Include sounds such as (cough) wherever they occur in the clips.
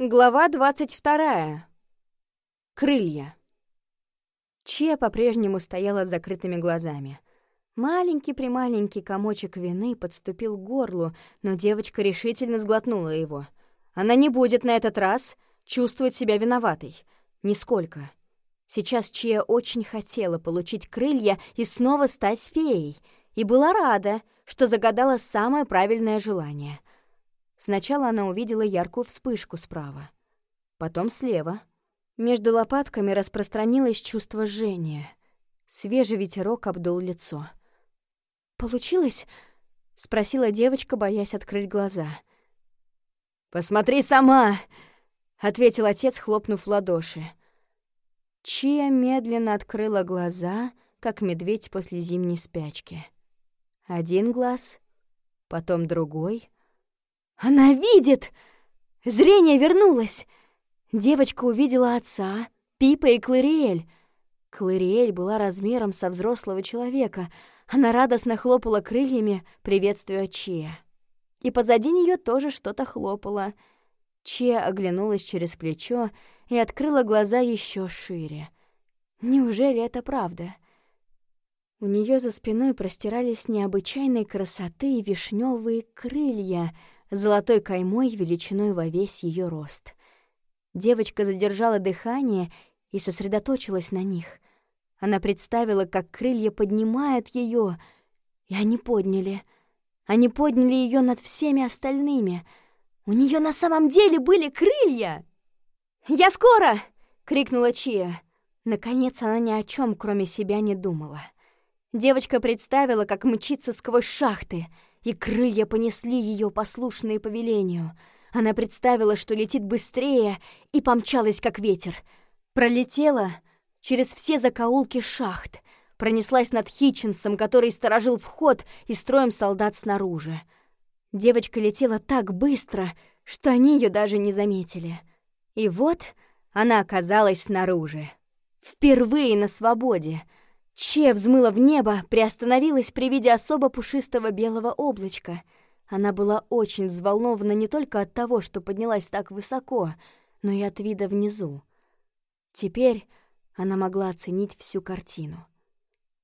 Глава двадцать вторая. Крылья. Чия по-прежнему стояла с закрытыми глазами. Маленький-прималенький комочек вины подступил к горлу, но девочка решительно сглотнула его. Она не будет на этот раз чувствовать себя виноватой. Нисколько. Сейчас Чия очень хотела получить крылья и снова стать феей, и была рада, что загадала самое правильное желание — Сначала она увидела яркую вспышку справа, потом слева. Между лопатками распространилось чувство жжения. Свежий ветерок обдул лицо. «Получилось?» — спросила девочка, боясь открыть глаза. «Посмотри сама!» — ответил отец, хлопнув в ладоши. Чия медленно открыла глаза, как медведь после зимней спячки. Один глаз, потом другой — она видит! Зрение вернулось! Девочка увидела отца, Пипа и Клариэль. Клариэль была размером со взрослого человека. Она радостно хлопала крыльями, приветствуя Чия. И позади нее тоже что-то хлопало. Чия оглянулась через плечо и открыла глаза еще шире. Неужели это правда? У нее за спиной простирались необычайной красоты вишневые крылья — золотой каймой величиной во весь ее рост. Девочка задержала дыхание и сосредоточилась на них. Она представила, как крылья поднимают ее, и они подняли. Они подняли ее над всеми остальными. У нее на самом деле были крылья! «Я скоро!» — крикнула Чия. Наконец она ни о чем, кроме себя, не думала. Девочка представила, как мчится сквозь шахты — и крылья понесли ее послушные по велению. Она представила, что летит быстрее, и помчалась, как ветер. Пролетела через все закоулки шахт, пронеслась над Хитчинсом, который сторожил вход и строем солдат снаружи. Девочка летела так быстро, что они ее даже не заметили. И вот она оказалась снаружи. Впервые на свободе — Че взмыла в небо, приостановилась при виде особо пушистого белого облачка. Она была очень взволнована не только от того, что поднялась так высоко, но и от вида внизу. Теперь она могла оценить всю картину.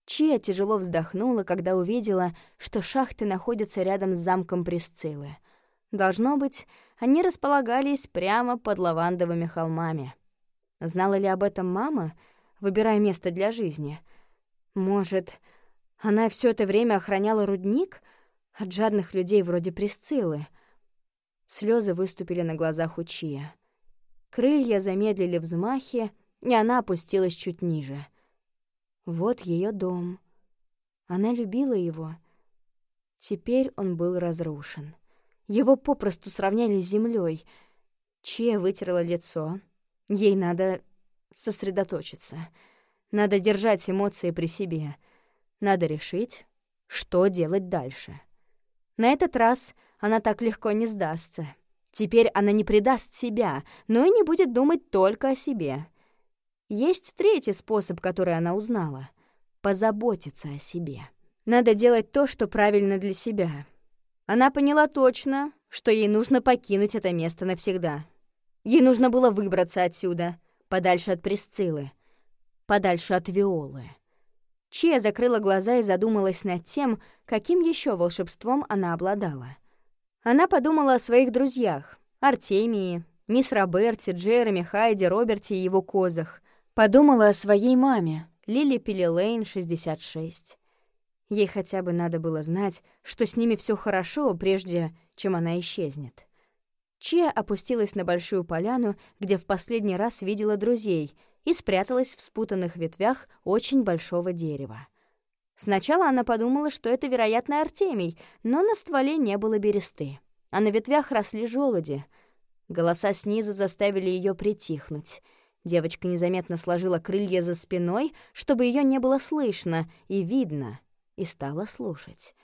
Чия тяжело вздохнула, когда увидела, что шахты находятся рядом с замком Пресциллы. Должно быть, они располагались прямо под лавандовыми холмами. Знала ли об этом мама, выбирая место для жизни — может, она все это время охраняла рудник от жадных людей вроде Присциллы? Слезы выступили на глазах у Чия. Крылья замедлили взмахи, и она опустилась чуть ниже. Вот ее дом. Она любила его. Теперь он был разрушен. Его попросту сравняли с землей. Чия вытерла лицо. Ей надо сосредоточиться — надо держать эмоции при себе. Надо решить, что делать дальше. На этот раз она так легко не сдастся. Теперь она не предаст себя, но и не будет думать только о себе. Есть третий способ, который она узнала — позаботиться о себе. Надо делать то, что правильно для себя. Она поняла точно, что ей нужно покинуть это место навсегда. Ей нужно было выбраться отсюда, подальше от Пресциллы — подальше от Виолы. Чия закрыла глаза и задумалась над тем, каким еще волшебством она обладала. Она подумала о своих друзьях — Артемии, мисс Роберти, Джереми, Хайде, Роберте и его козах. Подумала о своей маме, Лили Пилилейн, 66. Ей хотя бы надо было знать, что с ними все хорошо, прежде чем она исчезнет. Чия опустилась на большую поляну, где в последний раз видела друзей — и спряталась в спутанных ветвях очень большого дерева. Сначала она подумала, что это, вероятно, Артемий, но на стволе не было бересты, а на ветвях росли желуди. Голоса снизу заставили ее притихнуть. Девочка незаметно сложила крылья за спиной, чтобы ее не было слышно и видно, и стала слушать.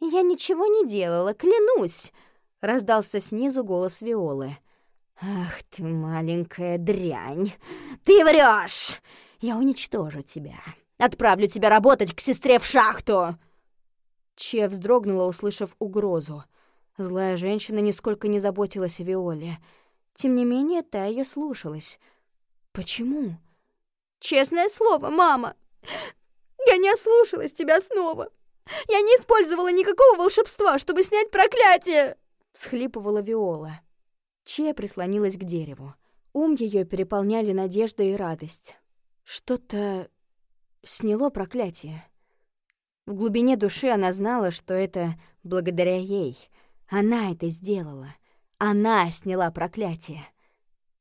«Я ничего не делала, клянусь!» — раздался снизу голос Виолы. «Ах ты, маленькая дрянь! Ты врешь! Я уничтожу тебя! Отправлю тебя работать к сестре в шахту!» Че вздрогнула, услышав угрозу. Злая женщина нисколько не заботилась о Виоле. Тем не менее, та ее слушалась. Почему? «Честное слово, мама, я не ослушалась тебя снова. Я не использовала никакого волшебства, чтобы снять проклятие!» — всхлипывала Виола. Че прислонилась к дереву. Ум ее переполняли надежда и радость. Что-то сняло проклятие. В глубине души она знала, что это благодаря ей. Она это сделала. Она сняла проклятие.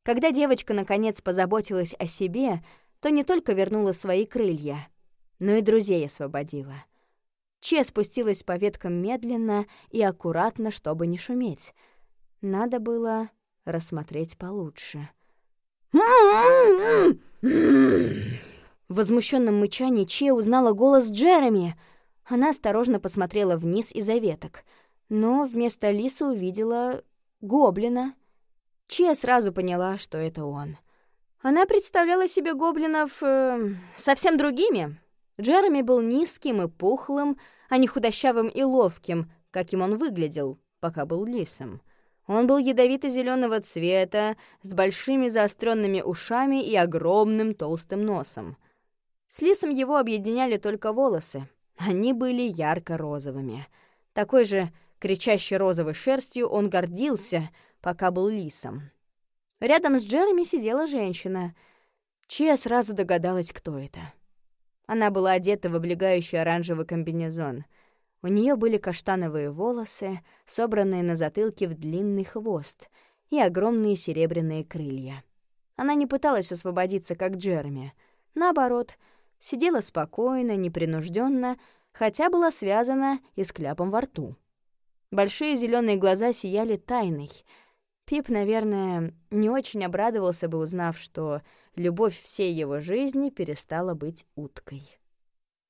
Когда девочка наконец позаботилась о себе, то не только вернула свои крылья, но и друзей освободила. Че спустилась по веткам медленно и аккуратно, чтобы не шуметь. Надо было рассмотреть получше. В возмущенном мычании Че узнала голос Джереми. Она осторожно посмотрела вниз из-за веток, но вместо лисы увидела гоблина. Че сразу поняла, что это он. Она представляла себе гоблинов э, совсем другими. Джереми был низким и пухлым, а не худощавым и ловким, каким он выглядел, пока был лисом. Он был ядовито зеленого цвета, с большими заостренными ушами и огромным толстым носом. С лисом его объединяли только волосы. Они были ярко-розовыми. Такой же кричащей розовой шерстью он гордился, пока был лисом. Рядом с Джереми сидела женщина. Чья сразу догадалась, кто это. Она была одета в облегающий оранжевый комбинезон — у нее были каштановые волосы, собранные на затылке в длинный хвост, и огромные серебряные крылья. Она не пыталась освободиться, как Джереми. Наоборот, сидела спокойно, непринужденно, хотя была связана и с кляпом во рту. Большие зеленые глаза сияли тайной. Пип, наверное, не очень обрадовался бы, узнав, что любовь всей его жизни перестала быть уткой.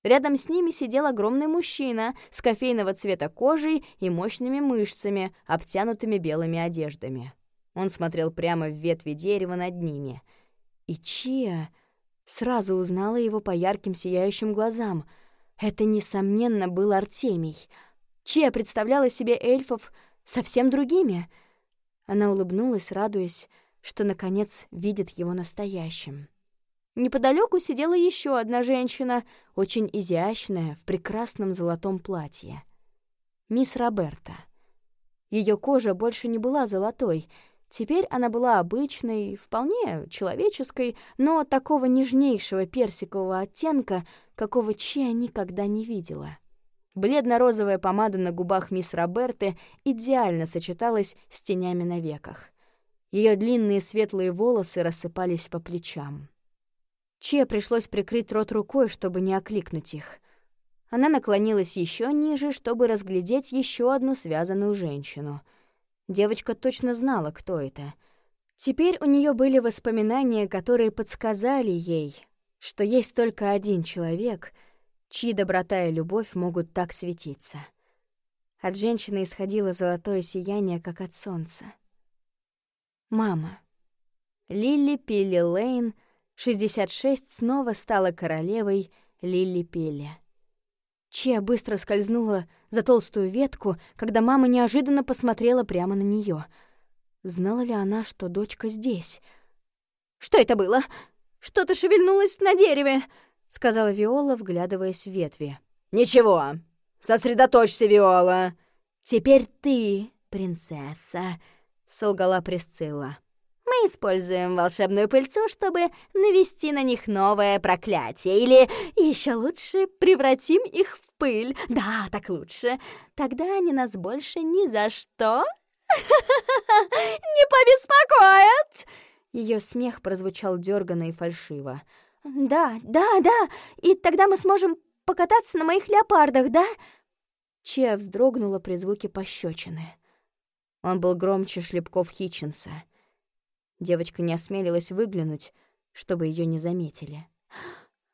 Рядом с ними сидел огромный мужчина с кофейного цвета кожей и мощными мышцами, обтянутыми белыми одеждами. Он смотрел прямо в ветви дерева над ними. И Чия сразу узнала его по ярким сияющим глазам. Это, несомненно, был Артемий. Чия представляла себе эльфов совсем другими. Она улыбнулась, радуясь, что, наконец, видит его настоящим. Неподалеку сидела еще одна женщина, очень изящная, в прекрасном золотом платье. Мисс Роберта. Ее кожа больше не была золотой, теперь она была обычной, вполне человеческой, но такого нежнейшего персикового оттенка, какого Чия никогда не видела. Бледно-розовая помада на губах мисс Роберты идеально сочеталась с тенями на веках. Ее длинные светлые волосы рассыпались по плечам. Че пришлось прикрыть рот рукой, чтобы не окликнуть их. Она наклонилась еще ниже, чтобы разглядеть еще одну связанную женщину. Девочка точно знала, кто это. Теперь у нее были воспоминания, которые подсказали ей, что есть только один человек, чьи доброта и любовь могут так светиться. От женщины исходило золотое сияние, как от солнца. Мама. Лили Пилли Лейн 66 снова стала королевой Лили Пелли. Чия быстро скользнула за толстую ветку, когда мама неожиданно посмотрела прямо на нее. Знала ли она, что дочка здесь? «Что это было? Что-то шевельнулось на дереве!» — сказала Виола, вглядываясь в ветви. «Ничего. Сосредоточься, Виола. Теперь ты, принцесса», — солгала Присцилла используем волшебную пыльцу, чтобы навести на них новое проклятие. Или еще лучше превратим их в пыль. Да, так лучше. Тогда они нас больше ни за что (laughs) не побеспокоят. Ее смех прозвучал дёрганно и фальшиво. «Да, да, да, и тогда мы сможем покататься на моих леопардах, да?» Чия вздрогнула при звуке пощечины. Он был громче шлепков Хитчинса. Девочка не осмелилась выглянуть, чтобы ее не заметили.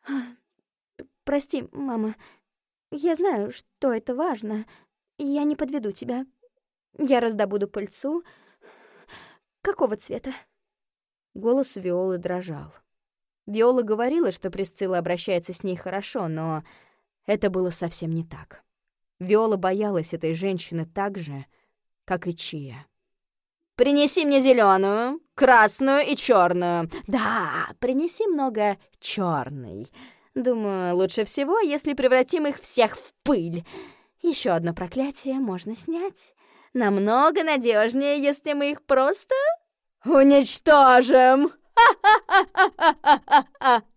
(gasps) «Прости, мама. Я знаю, что это важно. Я не подведу тебя. Я раздобуду пыльцу. Какого цвета?» Голос у Виолы дрожал. Виола говорила, что Присцилла обращается с ней хорошо, но это было совсем не так. Виола боялась этой женщины так же, как и Чия. Принеси мне зеленую, красную и черную. Да, принеси много черной. Думаю, лучше всего, если превратим их всех в пыль. Еще одно проклятие можно снять. Намного надежнее, если мы их просто уничтожим.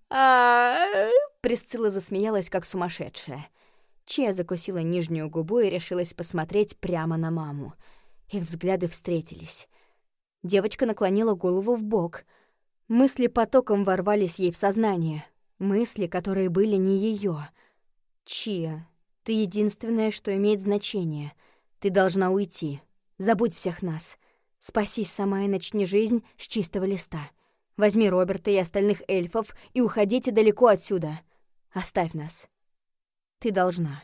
(laughs) Присцилла засмеялась, как сумасшедшая. Чия закусила нижнюю губу и решилась посмотреть прямо на маму. Их взгляды встретились. Девочка наклонила голову в бок. Мысли потоком ворвались ей в сознание. Мысли, которые были не ее. Чия, ты единственное, что имеет значение. Ты должна уйти. Забудь всех нас. Спасись сама и начни жизнь с чистого листа. Возьми Роберта и остальных эльфов и уходите далеко отсюда. Оставь нас. Ты должна.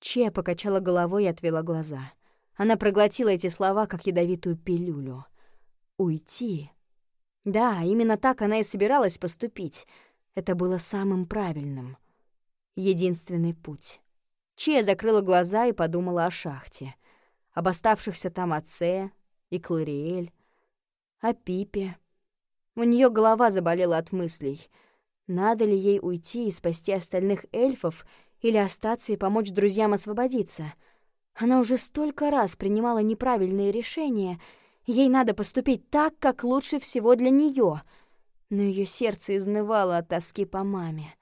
Чия покачала головой и отвела глаза. Она проглотила эти слова, как ядовитую пилюлю. Уйти. Да, именно так она и собиралась поступить. Это было самым правильным. Единственный путь. Чия закрыла глаза и подумала о шахте. Об оставшихся там отце и Клариэль. О Пипе. У нее голова заболела от мыслей. Надо ли ей уйти и спасти остальных эльфов или остаться и помочь друзьям освободиться — она уже столько раз принимала неправильные решения. Ей надо поступить так, как лучше всего для нее. Но ее сердце изнывало от тоски по маме.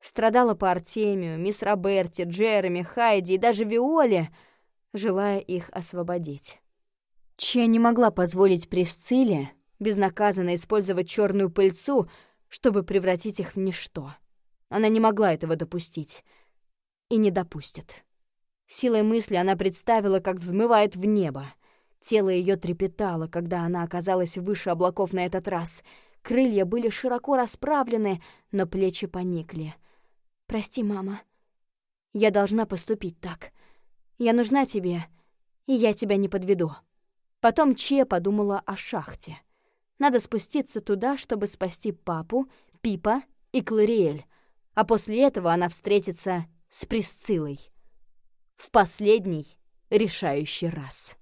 Страдала по Артемию, мисс Роберти, Джереми, Хайди и даже Виоле, желая их освободить. Чья не могла позволить Присцилле безнаказанно использовать черную пыльцу, чтобы превратить их в ничто. Она не могла этого допустить. И не допустит. Силой мысли она представила, как взмывает в небо. Тело ее трепетало, когда она оказалась выше облаков на этот раз. Крылья были широко расправлены, но плечи поникли. «Прости, мама. Я должна поступить так. Я нужна тебе, и я тебя не подведу». Потом Че подумала о шахте. Надо спуститься туда, чтобы спасти папу, Пипа и Клариэль. А после этого она встретится с Присциллой в последний решающий раз.